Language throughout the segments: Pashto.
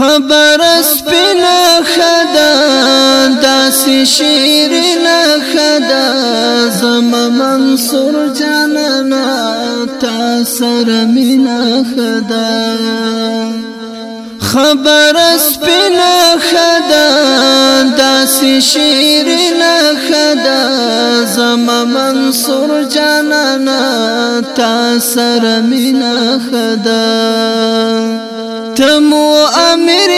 خبر سپین خدا داس شیرین خدا زم منصور جانانا تا سر مین خدا خبر سپین خدا داس شیرین خدا زم منصور جانانا تا سر مین خدا اتمو امیر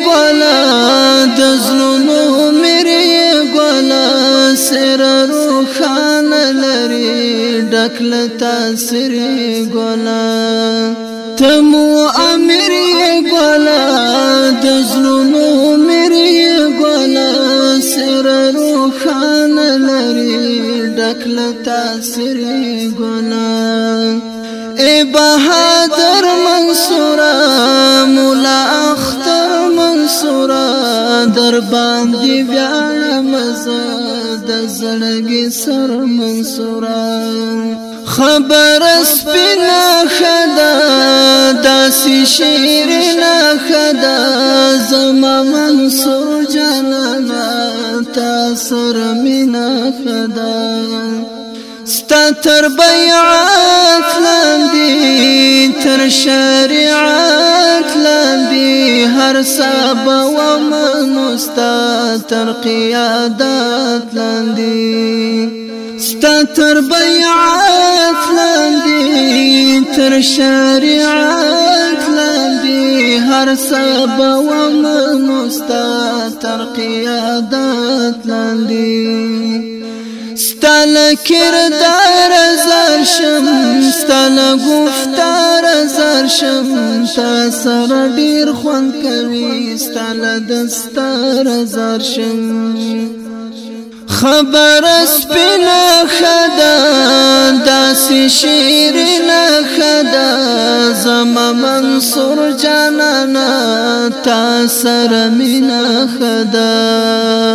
ګلا د زلونو امیر ګلا سر روخان لري ډکل تاثیر ګلا تمو امیر ګلا د زلونو امیر ګلا سر روخان لري ډکل تاثیر ګلا اے بہادر منصورہ لا اختر منصورا در باندې ویاړم زه د زړګي سر منصورا خبر سپینا خدا داسې شیر نه خدا زما منصور جانا تا سر مینا خدا ستا تر بیعات لاندې تر شریعت سب و منستا تر قیادت لاندی ستا تر بیعات لاندی تر شریعت لاندی هر سب و منستا تر قیادت ستانه کردار زر شم ستانه گفتار زر شم تا سره ډیر خوند کوي ستانه دستار زر شم خبر سپینا خدا داس شیرین خدا زما منصور جانانا تا سره مینا خدا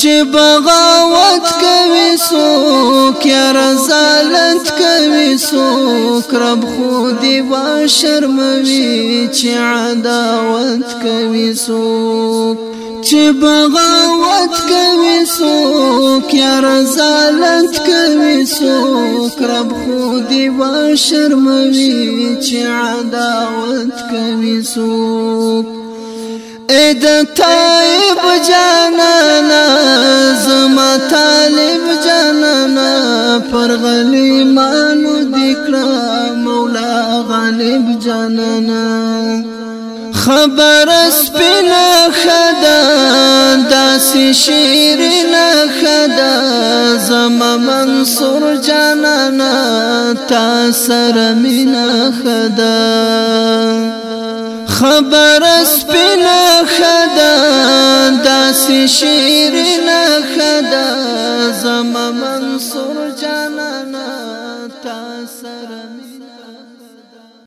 چې بغاوت کوي سوک یا رزالت کوي سوک رب خودي وا شرموي چې عداوت کوي سوک چې بغاوت کوي سوک یا رزالت کوي سوک رب خودي وا شرموي چې عداوت کوي سوک اې د طيب جانان غالب جانانا خبر سپین خدا داس شیرین خدا زما منصور جانانا تا سر مین خدا خبر سپین خدا داس شیرین خدا زما منصور جانانا تا سر مین